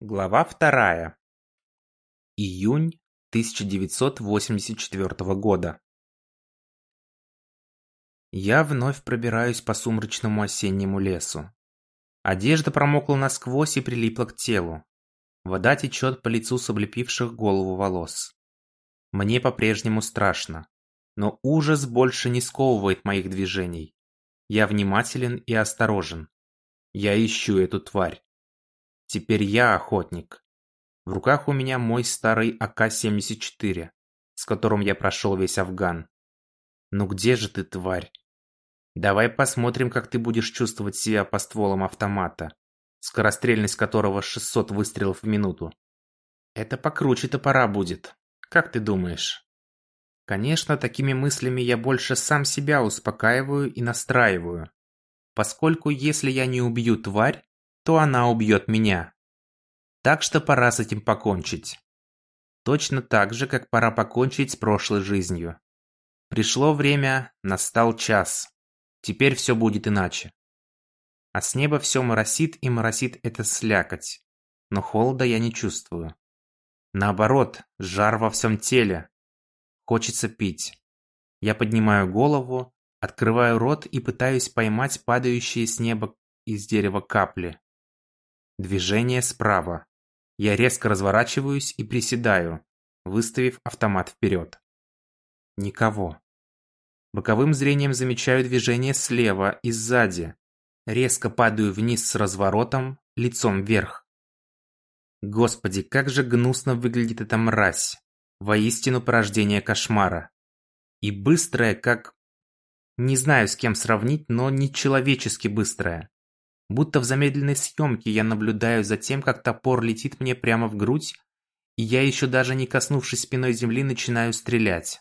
Глава вторая. Июнь 1984 года. Я вновь пробираюсь по сумрачному осеннему лесу. Одежда промокла насквозь и прилипла к телу. Вода течет по лицу с облепивших голову волос. Мне по-прежнему страшно, но ужас больше не сковывает моих движений. Я внимателен и осторожен. Я ищу эту тварь. Теперь я охотник. В руках у меня мой старый АК-74, с которым я прошел весь Афган. Ну где же ты, тварь? Давай посмотрим, как ты будешь чувствовать себя по стволам автомата, скорострельность которого 600 выстрелов в минуту. Это покруче топора будет. Как ты думаешь? Конечно, такими мыслями я больше сам себя успокаиваю и настраиваю. Поскольку если я не убью тварь, то она убьет меня. Так что пора с этим покончить. Точно так же, как пора покончить с прошлой жизнью. Пришло время, настал час. Теперь все будет иначе. А с неба все моросит и моросит это слякоть. Но холода я не чувствую. Наоборот, жар во всем теле. Хочется пить. Я поднимаю голову, открываю рот и пытаюсь поймать падающие с неба из дерева капли. Движение справа. Я резко разворачиваюсь и приседаю, выставив автомат вперед. Никого. Боковым зрением замечаю движение слева и сзади. Резко падаю вниз с разворотом, лицом вверх. Господи, как же гнусно выглядит эта мразь. Воистину порождение кошмара. И быстрая, как... Не знаю, с кем сравнить, но нечеловечески быстрая. Будто в замедленной съемке я наблюдаю за тем, как топор летит мне прямо в грудь, и я еще даже не коснувшись спиной земли начинаю стрелять.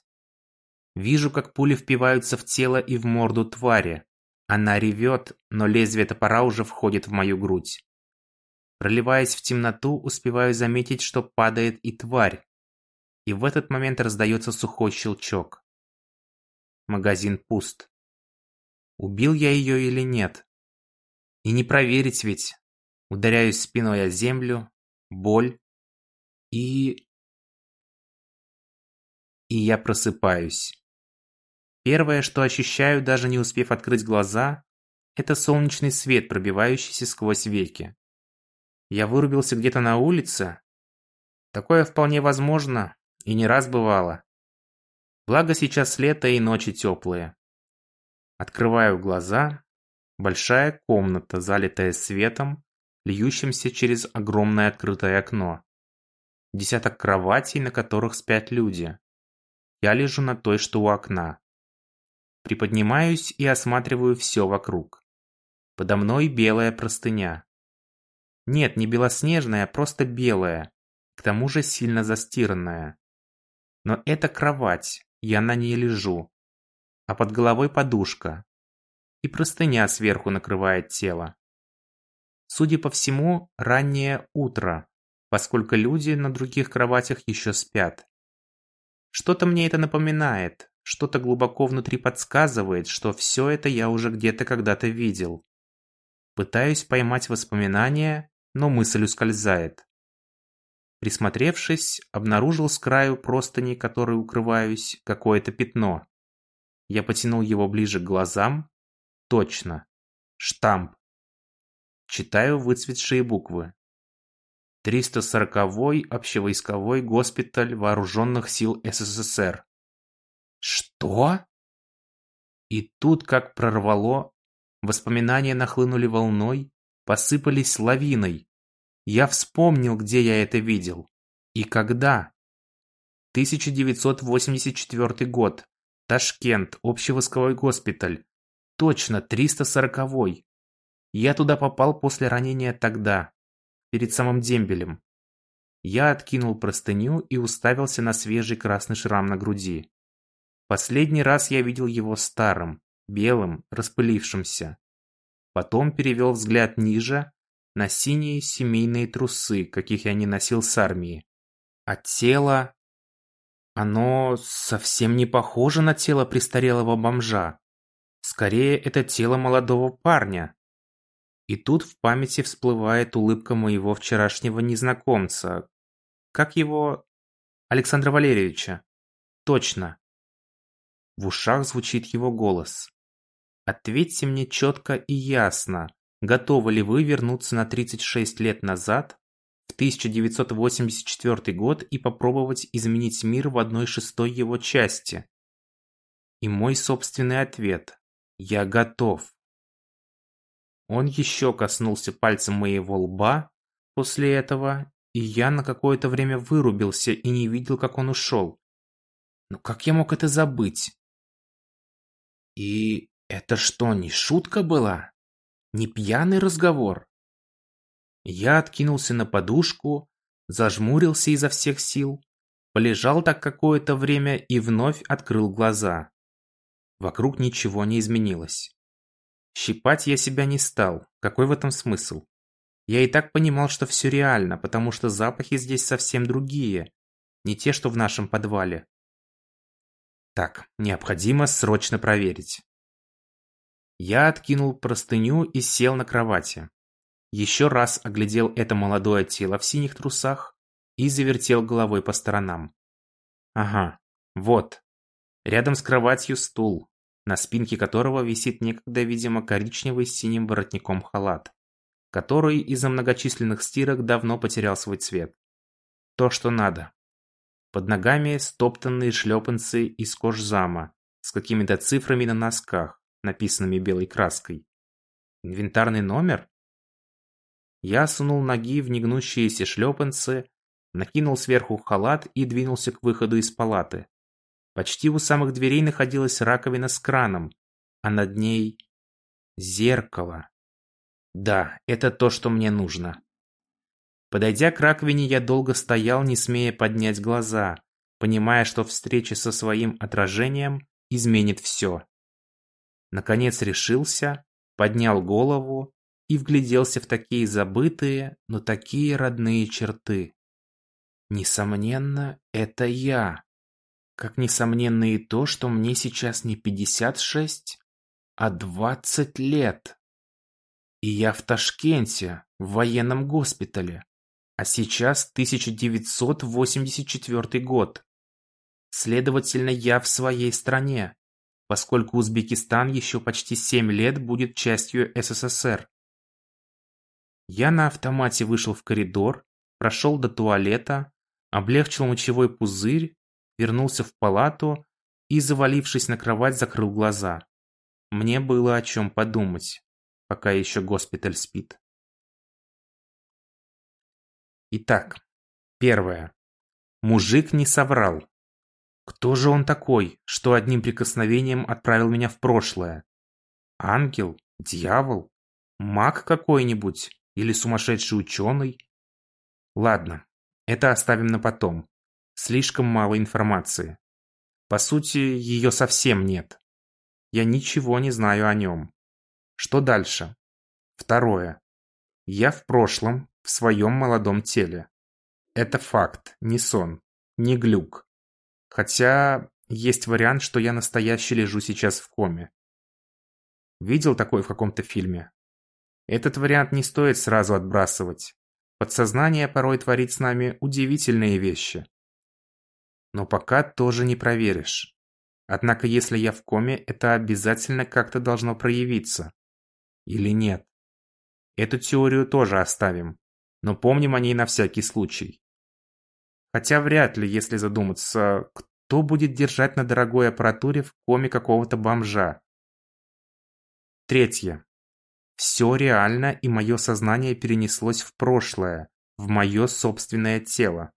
Вижу, как пули впиваются в тело и в морду твари. Она ревет, но лезвие топора уже входит в мою грудь. Проливаясь в темноту, успеваю заметить, что падает и тварь. И в этот момент раздается сухой щелчок. Магазин пуст. Убил я ее или нет? И не проверить ведь. Ударяюсь спиной о землю, боль и... И я просыпаюсь. Первое, что ощущаю, даже не успев открыть глаза, это солнечный свет, пробивающийся сквозь веки. Я вырубился где-то на улице? Такое вполне возможно, и не раз бывало. Благо сейчас лето и ночи теплые. Открываю глаза Большая комната, залитая светом, льющимся через огромное открытое окно. Десяток кроватей, на которых спят люди. Я лежу на той, что у окна. Приподнимаюсь и осматриваю все вокруг. Подо мной белая простыня. Нет, не белоснежная, а просто белая, к тому же сильно застиранная. Но это кровать, я на ней лежу. А под головой подушка, и простыня сверху накрывает тело. Судя по всему, раннее утро, поскольку люди на других кроватях еще спят. Что-то мне это напоминает, что-то глубоко внутри подсказывает, что все это я уже где-то когда-то видел. Пытаюсь поймать воспоминания, но мысль ускользает. Присмотревшись, обнаружил с краю простыни, которой укрываюсь, какое-то пятно. Я потянул его ближе к глазам Точно. Штамп. Читаю выцветшие буквы. 340-й общевойсковой госпиталь Вооруженных сил СССР. Что? И тут как прорвало, воспоминания нахлынули волной, посыпались лавиной. Я вспомнил, где я это видел. И когда. 1984 год. Ташкент, общевойсковой госпиталь. Точно, 340-й. Я туда попал после ранения тогда, перед самым дембелем. Я откинул простыню и уставился на свежий красный шрам на груди. Последний раз я видел его старым, белым, распылившимся. Потом перевел взгляд ниже, на синие семейные трусы, каких я не носил с армии. А тело... Оно совсем не похоже на тело престарелого бомжа. Скорее, это тело молодого парня. И тут в памяти всплывает улыбка моего вчерашнего незнакомца. Как его... Александра Валерьевича. Точно. В ушах звучит его голос. Ответьте мне четко и ясно, готовы ли вы вернуться на 36 лет назад, в 1984 год и попробовать изменить мир в одной шестой его части? И мой собственный ответ – я готов. Он еще коснулся пальцем моего лба после этого, и я на какое-то время вырубился и не видел, как он ушел. Но как я мог это забыть? И это что, не шутка была? Не пьяный разговор? Я откинулся на подушку, зажмурился изо всех сил, полежал так какое-то время и вновь открыл глаза. Вокруг ничего не изменилось. Щипать я себя не стал. Какой в этом смысл? Я и так понимал, что все реально, потому что запахи здесь совсем другие. Не те, что в нашем подвале. Так, необходимо срочно проверить. Я откинул простыню и сел на кровати. Еще раз оглядел это молодое тело в синих трусах и завертел головой по сторонам. Ага, вот. Рядом с кроватью стул, на спинке которого висит некогда, видимо, коричневый с синим воротником халат, который из-за многочисленных стирок давно потерял свой цвет. То, что надо. Под ногами стоптанные шлепанцы из кожзама с какими-то цифрами на носках, написанными белой краской. Инвентарный номер? Я сунул ноги в негнущиеся шлепанцы, накинул сверху халат и двинулся к выходу из палаты. Почти у самых дверей находилась раковина с краном, а над ней зеркало. Да, это то, что мне нужно. Подойдя к раковине, я долго стоял, не смея поднять глаза, понимая, что встреча со своим отражением изменит все. Наконец решился, поднял голову и вгляделся в такие забытые, но такие родные черты. Несомненно, это я. Как несомненно и то, что мне сейчас не 56, а 20 лет. И я в Ташкенте, в военном госпитале. А сейчас 1984 год. Следовательно, я в своей стране, поскольку Узбекистан еще почти 7 лет будет частью СССР. Я на автомате вышел в коридор, прошел до туалета, облегчил мочевой пузырь вернулся в палату и, завалившись на кровать, закрыл глаза. Мне было о чем подумать, пока еще госпиталь спит. Итак, первое. Мужик не соврал. Кто же он такой, что одним прикосновением отправил меня в прошлое? Ангел? Дьявол? Маг какой-нибудь? Или сумасшедший ученый? Ладно, это оставим на потом. Слишком мало информации. По сути, ее совсем нет. Я ничего не знаю о нем. Что дальше? Второе. Я в прошлом, в своем молодом теле. Это факт, не сон, не глюк. Хотя есть вариант, что я настоящий лежу сейчас в коме. Видел такой в каком-то фильме? Этот вариант не стоит сразу отбрасывать. Подсознание порой творит с нами удивительные вещи но пока тоже не проверишь. Однако если я в коме, это обязательно как-то должно проявиться. Или нет? Эту теорию тоже оставим, но помним о ней на всякий случай. Хотя вряд ли, если задуматься, кто будет держать на дорогой аппаратуре в коме какого-то бомжа. Третье. Все реально, и мое сознание перенеслось в прошлое, в мое собственное тело.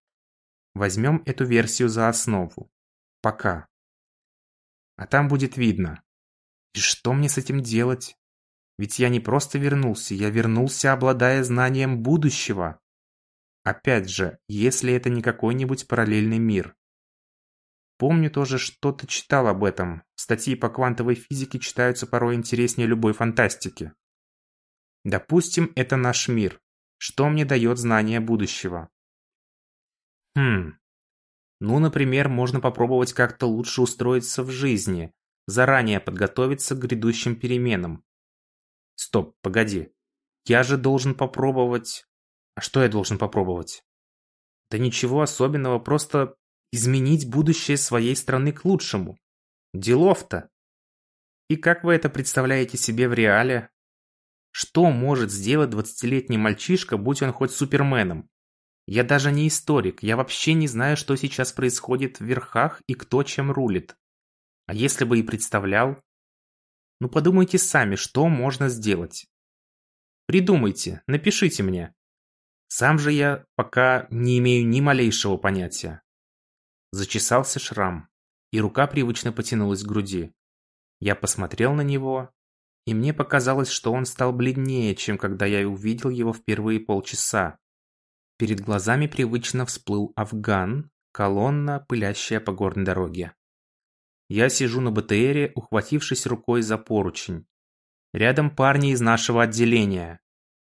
Возьмем эту версию за основу. Пока. А там будет видно. И что мне с этим делать? Ведь я не просто вернулся, я вернулся, обладая знанием будущего. Опять же, если это не какой-нибудь параллельный мир. Помню тоже, что-то читал об этом. Статьи по квантовой физике читаются порой интереснее любой фантастики. Допустим, это наш мир. Что мне дает знание будущего? Хм. Ну, например, можно попробовать как-то лучше устроиться в жизни, заранее подготовиться к грядущим переменам. Стоп, погоди. я же должен попробовать... А что я должен попробовать? Да ничего особенного, просто изменить будущее своей страны к лучшему. Делов-то. И как вы это представляете себе в реале? Что может сделать двадцатилетний мальчишка, будь он хоть суперменом? Я даже не историк, я вообще не знаю, что сейчас происходит в верхах и кто чем рулит. А если бы и представлял? Ну подумайте сами, что можно сделать. Придумайте, напишите мне. Сам же я пока не имею ни малейшего понятия. Зачесался шрам, и рука привычно потянулась к груди. Я посмотрел на него, и мне показалось, что он стал бледнее, чем когда я увидел его в первые полчаса. Перед глазами привычно всплыл Афган, колонна, пылящая по горной дороге. Я сижу на БТРе, ухватившись рукой за поручень. Рядом парни из нашего отделения.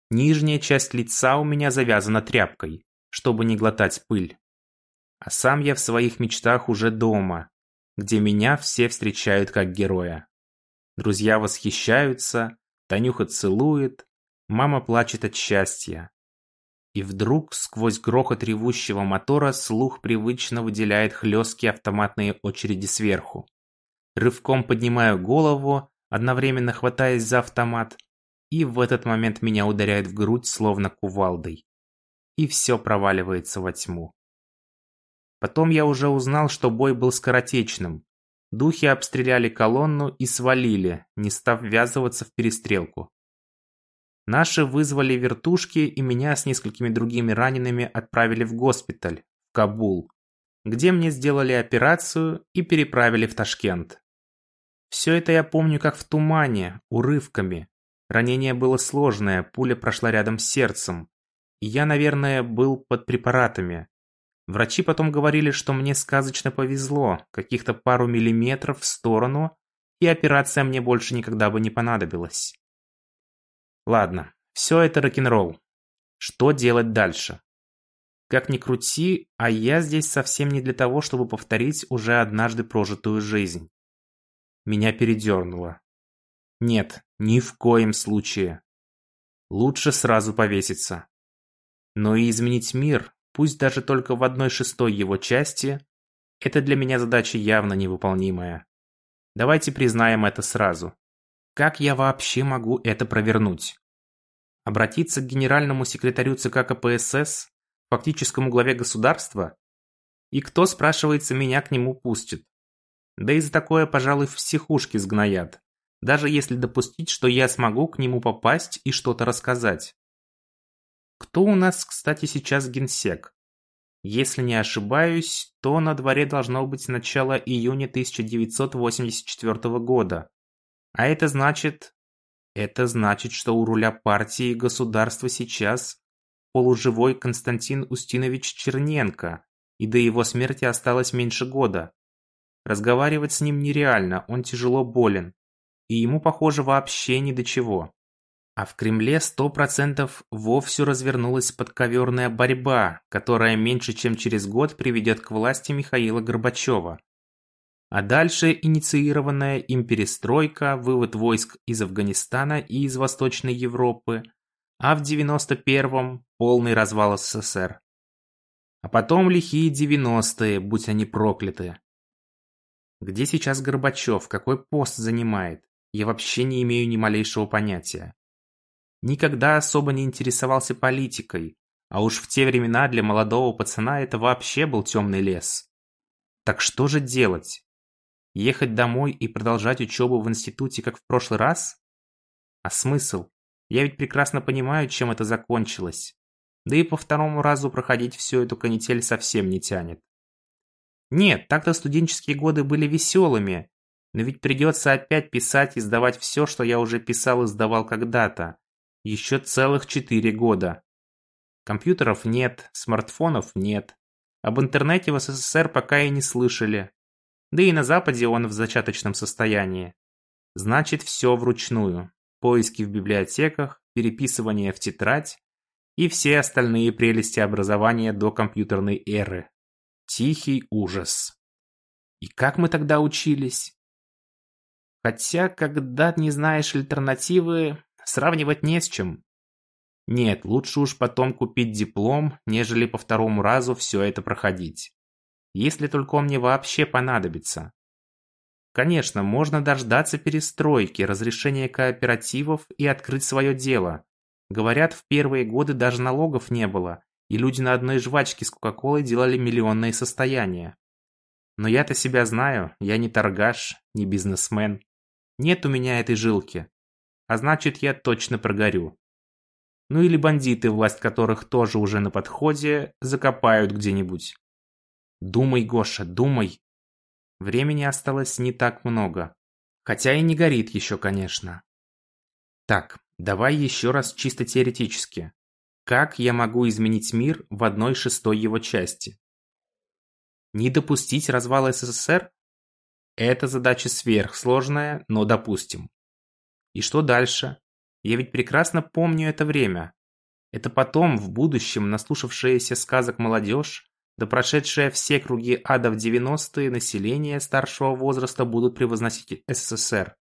Нижняя часть лица у меня завязана тряпкой, чтобы не глотать пыль. А сам я в своих мечтах уже дома, где меня все встречают как героя. Друзья восхищаются, Танюха целует, мама плачет от счастья. И вдруг, сквозь грохот ревущего мотора, слух привычно выделяет хлесткие автоматные очереди сверху. Рывком поднимаю голову, одновременно хватаясь за автомат, и в этот момент меня ударяет в грудь, словно кувалдой. И все проваливается во тьму. Потом я уже узнал, что бой был скоротечным. Духи обстреляли колонну и свалили, не став ввязываться в перестрелку. Наши вызвали вертушки и меня с несколькими другими ранеными отправили в госпиталь, в Кабул, где мне сделали операцию и переправили в Ташкент. Все это я помню как в тумане, урывками. Ранение было сложное, пуля прошла рядом с сердцем. И я, наверное, был под препаратами. Врачи потом говорили, что мне сказочно повезло, каких-то пару миллиметров в сторону, и операция мне больше никогда бы не понадобилась. Ладно, все это рок-н-ролл. Что делать дальше? Как ни крути, а я здесь совсем не для того, чтобы повторить уже однажды прожитую жизнь. Меня передернуло. Нет, ни в коем случае. Лучше сразу повеситься. Но и изменить мир, пусть даже только в одной шестой его части, это для меня задача явно невыполнимая. Давайте признаем это сразу. Как я вообще могу это провернуть? Обратиться к генеральному секретарю ЦК КПСС, фактическому главе государства? И кто, спрашивается, меня к нему пустит? Да и за такое, пожалуй, в психушке сгноят. Даже если допустить, что я смогу к нему попасть и что-то рассказать. Кто у нас, кстати, сейчас генсек? Если не ошибаюсь, то на дворе должно быть начало июня 1984 года. А это значит... Это значит, что у руля партии и государства сейчас полуживой Константин Устинович Черненко, и до его смерти осталось меньше года. Разговаривать с ним нереально, он тяжело болен. И ему, похоже, вообще ни до чего. А в Кремле сто процентов вовсю развернулась подковерная борьба, которая меньше чем через год приведет к власти Михаила Горбачева. А дальше инициированная им перестройка, вывод войск из Афганистана и из Восточной Европы, а в 91-м полный развал СССР. А потом лихие 90-е, будь они прокляты. Где сейчас Горбачев, какой пост занимает? Я вообще не имею ни малейшего понятия. Никогда особо не интересовался политикой, а уж в те времена для молодого пацана это вообще был темный лес. Так что же делать? Ехать домой и продолжать учебу в институте, как в прошлый раз? А смысл? Я ведь прекрасно понимаю, чем это закончилось. Да и по второму разу проходить всю эту канитель совсем не тянет. Нет, так-то студенческие годы были веселыми, но ведь придется опять писать и сдавать все, что я уже писал и сдавал когда-то. Еще целых четыре года. Компьютеров нет, смартфонов нет. Об интернете в СССР пока и не слышали. Да и на Западе он в зачаточном состоянии. Значит, все вручную. Поиски в библиотеках, переписывание в тетрадь и все остальные прелести образования до компьютерной эры. Тихий ужас. И как мы тогда учились? Хотя, когда не знаешь альтернативы, сравнивать не с чем. Нет, лучше уж потом купить диплом, нежели по второму разу все это проходить. Если только он мне вообще понадобится. Конечно, можно дождаться перестройки, разрешения кооперативов и открыть свое дело. Говорят, в первые годы даже налогов не было, и люди на одной жвачке с Кока-Колой делали миллионные состояния. Но я-то себя знаю, я не торгаш, не бизнесмен. Нет у меня этой жилки. А значит, я точно прогорю. Ну или бандиты, власть которых тоже уже на подходе, закопают где-нибудь. Думай, Гоша, думай. Времени осталось не так много. Хотя и не горит еще, конечно. Так, давай еще раз чисто теоретически. Как я могу изменить мир в одной шестой его части? Не допустить развала СССР? Это задача сверхсложная, но допустим. И что дальше? Я ведь прекрасно помню это время. Это потом, в будущем, наслушавшаяся сказок молодежь, да прошедшая все круги ада в 90-е население старшего возраста будут превозносить СССР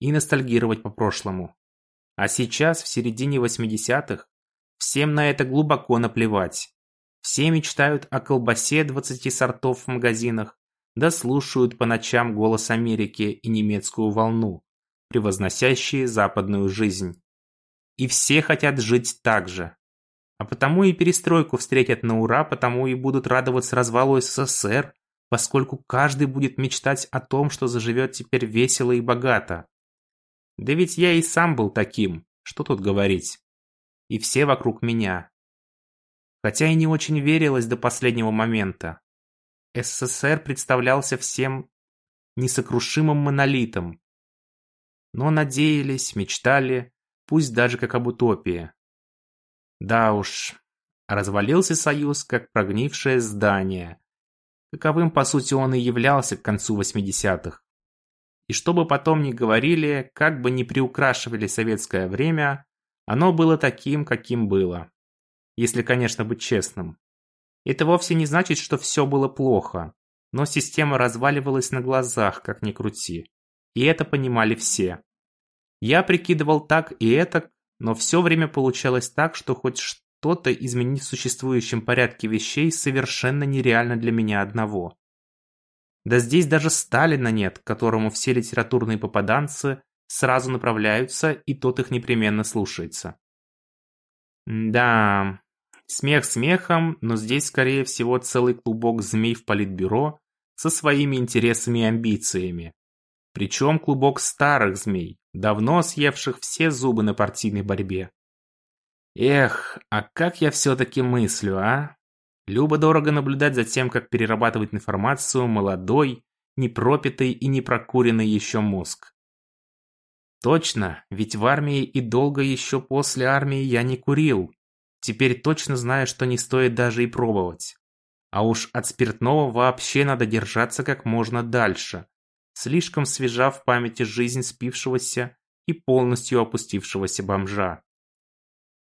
и ностальгировать по прошлому. А сейчас, в середине 80-х, всем на это глубоко наплевать. Все мечтают о колбасе 20 сортов в магазинах, да слушают по ночам голос Америки и немецкую волну, превозносящие западную жизнь. И все хотят жить так же. А потому и перестройку встретят на ура, потому и будут радоваться развалу СССР, поскольку каждый будет мечтать о том, что заживет теперь весело и богато. Да ведь я и сам был таким, что тут говорить. И все вокруг меня. Хотя и не очень верилось до последнего момента. СССР представлялся всем несокрушимым монолитом. Но надеялись, мечтали, пусть даже как об утопии. Да уж, развалился Союз как прогнившее здание. Каковым, по сути, он и являлся к концу 80-х. И что бы потом ни говорили, как бы ни приукрашивали советское время, оно было таким, каким было. Если, конечно, быть честным. Это вовсе не значит, что все было плохо, но система разваливалась на глазах, как ни крути. И это понимали все. Я прикидывал так и это, но все время получалось так, что хоть что-то изменить в существующем порядке вещей совершенно нереально для меня одного. Да здесь даже Сталина нет, к которому все литературные попаданцы сразу направляются, и тот их непременно слушается. Да, смех смехом, но здесь, скорее всего, целый клубок змей в политбюро со своими интересами и амбициями. Причем клубок старых змей, давно съевших все зубы на партийной борьбе. Эх, а как я все-таки мыслю, а? Любо-дорого наблюдать за тем, как перерабатывает информацию молодой, непропитый и непрокуренный еще мозг. Точно, ведь в армии и долго еще после армии я не курил. Теперь точно знаю, что не стоит даже и пробовать. А уж от спиртного вообще надо держаться как можно дальше слишком свежа в памяти жизнь спившегося и полностью опустившегося бомжа.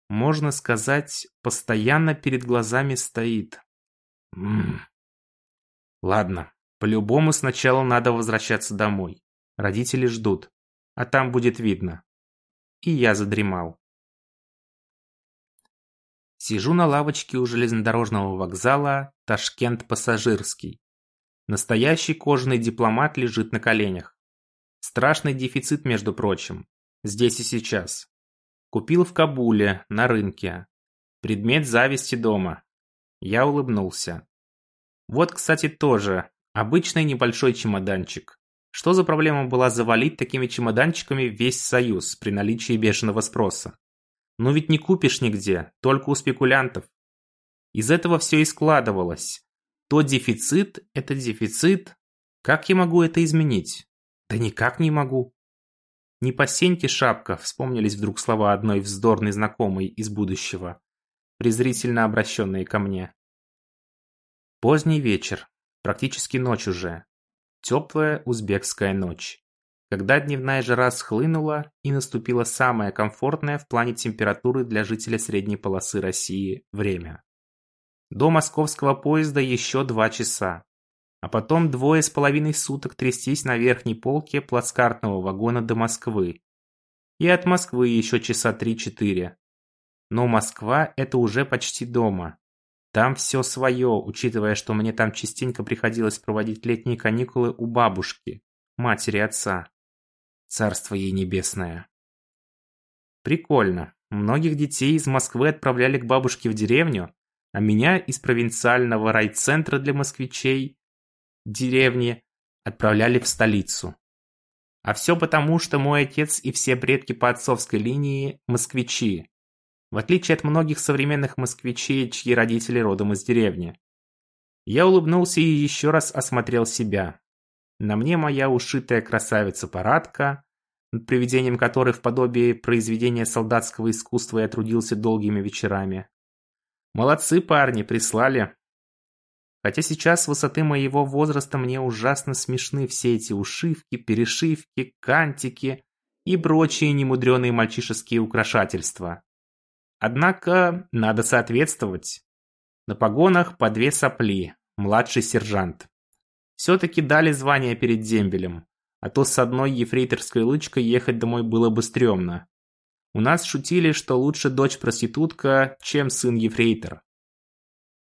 Можно сказать, постоянно перед глазами стоит. Ммм. Ладно, по-любому сначала надо возвращаться домой. Родители ждут, а там будет видно. И я задремал. Сижу на лавочке у железнодорожного вокзала Ташкент-Пассажирский. Настоящий кожаный дипломат лежит на коленях. Страшный дефицит, между прочим. Здесь и сейчас. Купил в Кабуле, на рынке. Предмет зависти дома. Я улыбнулся. Вот, кстати, тоже. Обычный небольшой чемоданчик. Что за проблема была завалить такими чемоданчиками весь Союз при наличии бешеного спроса? Ну ведь не купишь нигде, только у спекулянтов. Из этого все и складывалось. То дефицит – это дефицит. Как я могу это изменить? Да никак не могу. Не по сеньке шапка, вспомнились вдруг слова одной вздорной знакомой из будущего, презрительно обращенные ко мне. Поздний вечер, практически ночь уже. Теплая узбекская ночь. Когда дневная жара схлынула и наступило самое комфортное в плане температуры для жителя средней полосы России время. До московского поезда еще два часа. А потом двое с половиной суток трястись на верхней полке плацкартного вагона до Москвы. И от Москвы еще часа три-четыре. Но Москва – это уже почти дома. Там все свое, учитывая, что мне там частенько приходилось проводить летние каникулы у бабушки, матери отца. Царство ей небесное. Прикольно. Многих детей из Москвы отправляли к бабушке в деревню, а меня из провинциального райцентра для москвичей, деревни, отправляли в столицу. А все потому, что мой отец и все предки по отцовской линии – москвичи. В отличие от многих современных москвичей, чьи родители родом из деревни. Я улыбнулся и еще раз осмотрел себя. На мне моя ушитая красавица-парадка, над приведением которой в подобии произведения солдатского искусства я трудился долгими вечерами. Молодцы парни, прислали. Хотя сейчас с высоты моего возраста мне ужасно смешны все эти ушивки, перешивки, кантики и прочие немудреные мальчишеские украшательства. Однако надо соответствовать. На погонах по две сопли, младший сержант. Все-таки дали звание перед дембелем, а то с одной ефрейторской лычкой ехать домой было бы стрёмно. У нас шутили, что лучше дочь-проститутка, чем сын ефрейтор.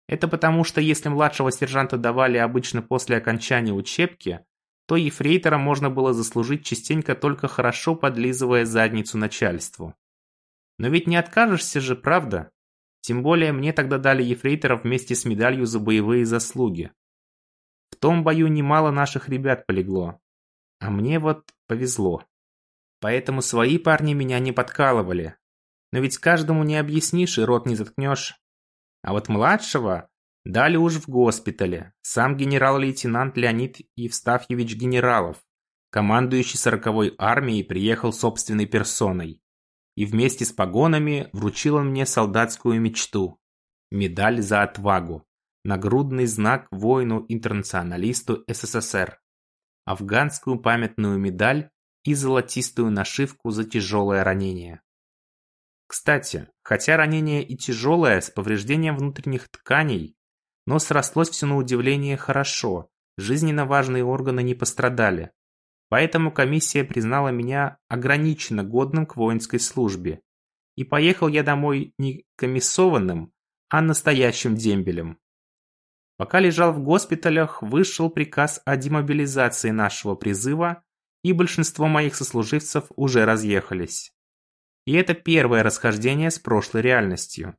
Это потому, что если младшего сержанта давали обычно после окончания учебки, то ефрейтора можно было заслужить частенько только хорошо подлизывая задницу начальству. Но ведь не откажешься же, правда? Тем более мне тогда дали ефрейтора вместе с медалью за боевые заслуги. В том бою немало наших ребят полегло. А мне вот повезло. Поэтому свои парни меня не подкалывали. Но ведь каждому не объяснишь и рот не заткнешь. А вот младшего дали уж в госпитале. Сам генерал-лейтенант Леонид Евстафьевич Генералов, командующий сороковой армией, приехал собственной персоной. И вместе с погонами вручил он мне солдатскую мечту – медаль за отвагу нагрудный знак воину-интернационалисту СССР, афганскую памятную медаль и золотистую нашивку за тяжелое ранение. Кстати, хотя ранение и тяжелое, с повреждением внутренних тканей, но срослось все на удивление хорошо, жизненно важные органы не пострадали. Поэтому комиссия признала меня ограниченно годным к воинской службе. И поехал я домой не комиссованным, а настоящим дембелем. Пока лежал в госпиталях, вышел приказ о демобилизации нашего призыва, и большинство моих сослуживцев уже разъехались. И это первое расхождение с прошлой реальностью.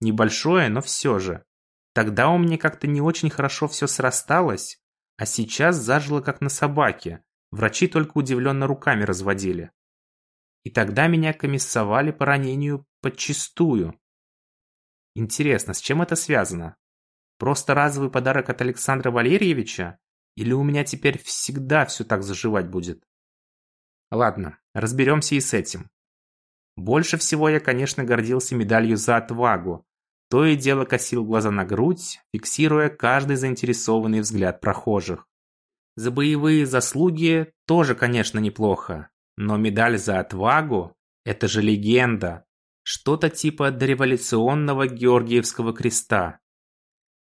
Небольшое, но все же. Тогда у меня как-то не очень хорошо все срасталось, а сейчас зажило как на собаке. Врачи только удивленно руками разводили. И тогда меня комиссовали по ранению подчистую. Интересно, с чем это связано? Просто разовый подарок от Александра Валерьевича? Или у меня теперь всегда все так заживать будет? Ладно, разберемся и с этим. Больше всего я, конечно, гордился медалью за отвагу. То и дело косил глаза на грудь, фиксируя каждый заинтересованный взгляд прохожих. За боевые заслуги тоже, конечно, неплохо. Но медаль за отвагу – это же легенда. Что-то типа дореволюционного Георгиевского креста.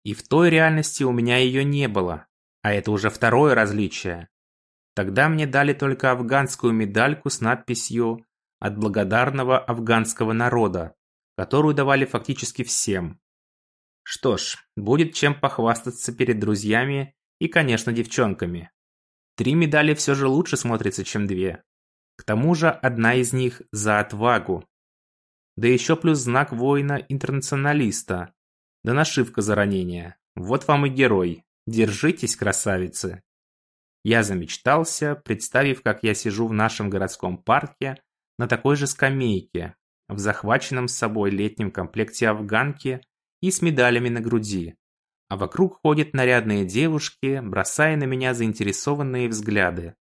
И в той реальности у меня ее не было. А это уже второе различие. Тогда мне дали только афганскую медальку с надписью «От благодарного афганского народа», которую давали фактически всем. Что ж, будет чем похвастаться перед друзьями и, конечно, девчонками. Три медали все же лучше смотрятся, чем две. К тому же одна из них за отвагу. Да еще плюс знак воина-интернационалиста, да нашивка за ранение. Вот вам и герой. Держитесь, красавицы. Я замечтался, представив, как я сижу в нашем городском парке на такой же скамейке, в захваченном с собой летнем комплекте афганки и с медалями на груди. А вокруг ходят нарядные девушки, бросая на меня заинтересованные взгляды.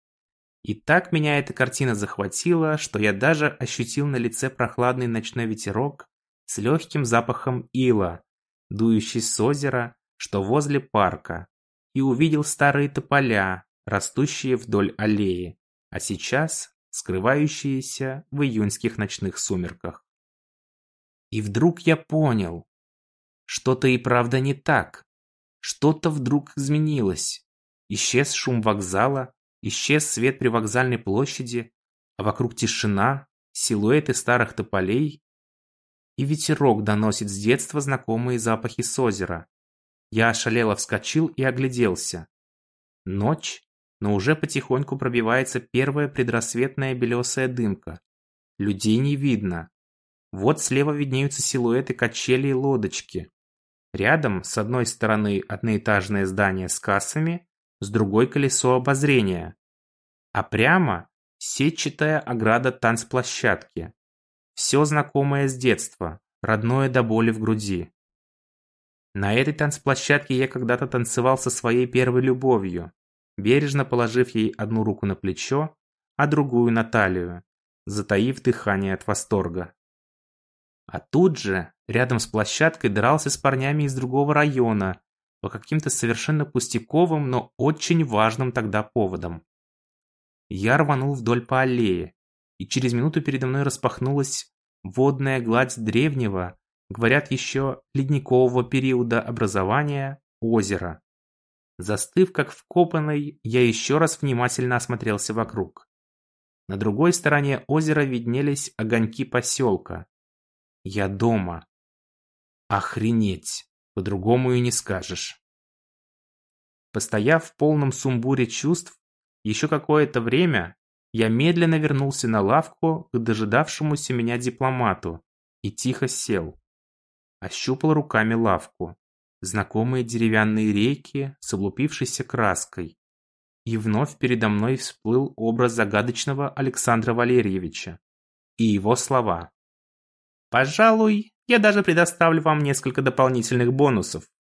И так меня эта картина захватила, что я даже ощутил на лице прохладный ночной ветерок с легким запахом ила, дующий с озера, что возле парка, и увидел старые тополя, растущие вдоль аллеи, а сейчас скрывающиеся в июньских ночных сумерках. И вдруг я понял, что-то и правда не так. Что-то вдруг изменилось. Исчез шум вокзала, исчез свет при вокзальной площади, а вокруг тишина, силуэты старых тополей и ветерок доносит с детства знакомые запахи с озера. Я ошалело вскочил и огляделся. Ночь, но уже потихоньку пробивается первая предрассветная белесая дымка. Людей не видно. Вот слева виднеются силуэты качели и лодочки. Рядом, с одной стороны, одноэтажное здание с кассами, с другой колесо обозрения. А прямо сетчатая ограда танцплощадки. Все знакомое с детства, родное до боли в груди. На этой танцплощадке я когда-то танцевал со своей первой любовью, бережно положив ей одну руку на плечо, а другую на талию, затаив дыхание от восторга. А тут же, рядом с площадкой, дрался с парнями из другого района по каким-то совершенно пустяковым, но очень важным тогда поводам. Я рванул вдоль по аллее, и через минуту передо мной распахнулась водная гладь древнего, говорят еще ледникового периода образования, озера. Застыв как вкопанный, я еще раз внимательно осмотрелся вокруг. На другой стороне озера виднелись огоньки поселка. Я дома. Охренеть, по-другому и не скажешь. Постояв в полном сумбуре чувств, еще какое-то время я медленно вернулся на лавку к дожидавшемуся меня дипломату и тихо сел. Ощупал руками лавку. Знакомые деревянные рейки с облупившейся краской. И вновь передо мной всплыл образ загадочного Александра Валерьевича и его слова. «Пожалуй, я даже предоставлю вам несколько дополнительных бонусов.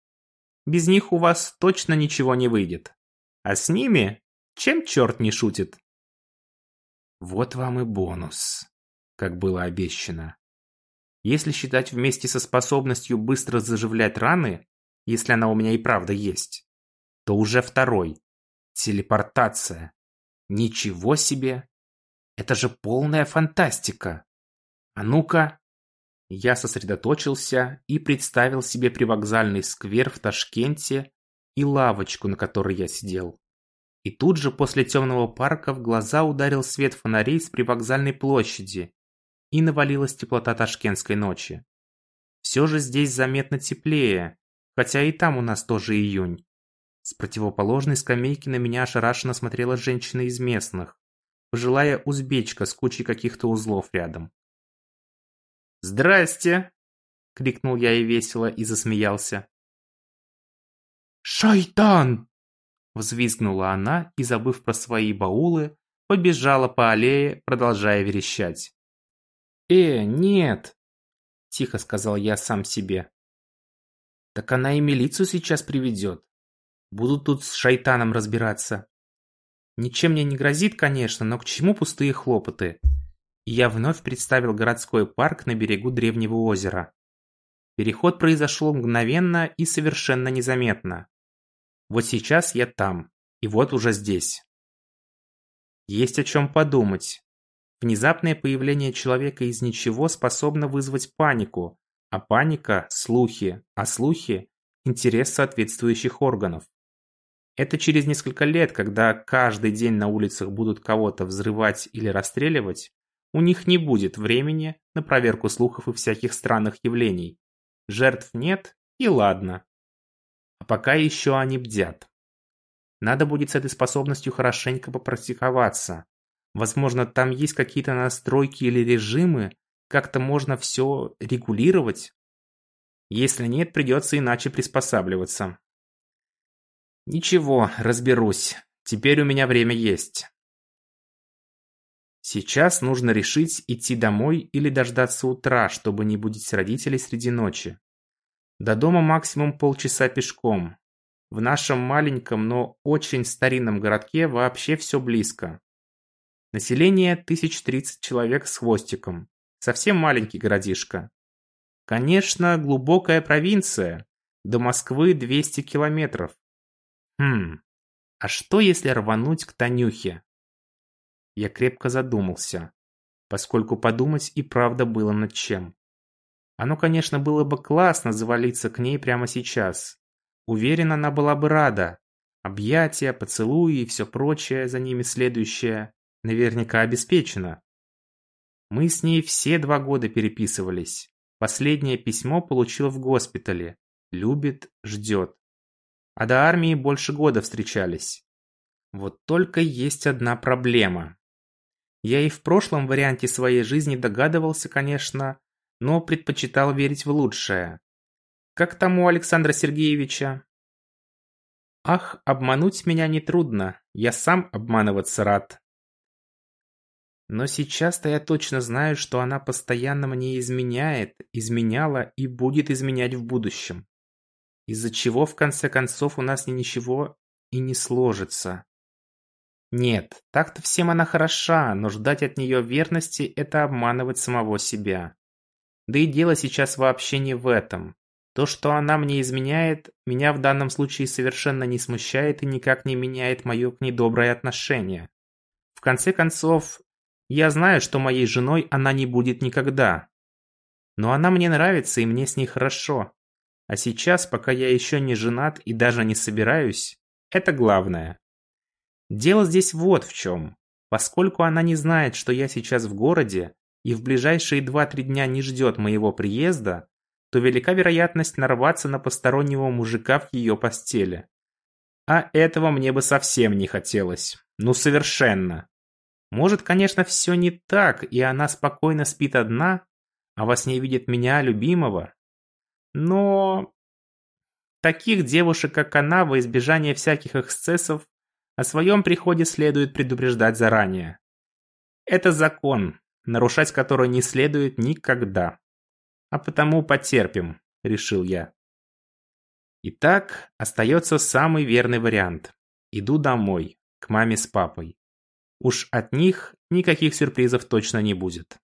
Без них у вас точно ничего не выйдет. А с ними, чем черт не шутит?» Вот вам и бонус, как было обещано. Если считать вместе со способностью быстро заживлять раны, если она у меня и правда есть, то уже второй. Телепортация. Ничего себе! Это же полная фантастика. А ну-ка. Я сосредоточился и представил себе привокзальный сквер в Ташкенте и лавочку, на которой я сидел. И тут же после темного парка в глаза ударил свет фонарей с привокзальной площади, и навалилась теплота ташкентской ночи. Все же здесь заметно теплее, хотя и там у нас тоже июнь. С противоположной скамейки на меня ошарашенно смотрела женщина из местных, пожилая узбечка с кучей каких-то узлов рядом. «Здрасте!» — крикнул я ей весело и засмеялся. «Шайтан!» Взвизгнула она и, забыв про свои баулы, побежала по аллее, продолжая верещать. «Э, нет!» – тихо сказал я сам себе. «Так она и милицию сейчас приведет. Буду тут с шайтаном разбираться. Ничем мне не грозит, конечно, но к чему пустые хлопоты?» И я вновь представил городской парк на берегу древнего озера. Переход произошел мгновенно и совершенно незаметно. Вот сейчас я там, и вот уже здесь. Есть о чем подумать. Внезапное появление человека из ничего способно вызвать панику, а паника – слухи, а слухи – интерес соответствующих органов. Это через несколько лет, когда каждый день на улицах будут кого-то взрывать или расстреливать, у них не будет времени на проверку слухов и всяких странных явлений. Жертв нет, и ладно. А пока еще они бдят. Надо будет с этой способностью хорошенько попрактиковаться. Возможно, там есть какие-то настройки или режимы, как-то можно все регулировать. Если нет, придется иначе приспосабливаться. Ничего, разберусь. Теперь у меня время есть. Сейчас нужно решить, идти домой или дождаться утра, чтобы не будить родителей среди ночи. До дома максимум полчаса пешком. В нашем маленьком, но очень старинном городке вообще все близко. Население 1030 человек с хвостиком. Совсем маленький городишко. Конечно, глубокая провинция. До Москвы 200 километров. Хм, а что если рвануть к Танюхе? Я крепко задумался, поскольку подумать и правда было над чем. Оно, конечно, было бы классно завалиться к ней прямо сейчас. Уверен, она была бы рада. Объятия, поцелуи и все прочее за ними следующее наверняка обеспечено. Мы с ней все два года переписывались. Последнее письмо получил в госпитале. Любит, ждет. А до армии больше года встречались. Вот только есть одна проблема. Я и в прошлом варианте своей жизни догадывался, конечно, но предпочитал верить в лучшее. Как тому Александра Сергеевича? Ах, обмануть меня нетрудно, я сам обманываться рад. Но сейчас-то я точно знаю, что она постоянно мне изменяет, изменяла и будет изменять в будущем. Из-за чего, в конце концов, у нас ничего и не сложится. Нет, так-то всем она хороша, но ждать от нее верности – это обманывать самого себя. Да и дело сейчас вообще не в этом. То, что она мне изменяет, меня в данном случае совершенно не смущает и никак не меняет мое к ней доброе отношение. В конце концов, я знаю, что моей женой она не будет никогда. Но она мне нравится и мне с ней хорошо. А сейчас, пока я еще не женат и даже не собираюсь, это главное. Дело здесь вот в чем. Поскольку она не знает, что я сейчас в городе, и в ближайшие 2-3 дня не ждет моего приезда, то велика вероятность нарваться на постороннего мужика в ее постели. А этого мне бы совсем не хотелось. Ну совершенно. Может, конечно, все не так, и она спокойно спит одна, а во сне видит меня, любимого. Но... Таких девушек, как она, во избежание всяких эксцессов, о своем приходе следует предупреждать заранее. Это закон, нарушать который не следует никогда. А потому потерпим, решил я. Итак, остается самый верный вариант. Иду домой, к маме с папой. Уж от них никаких сюрпризов точно не будет.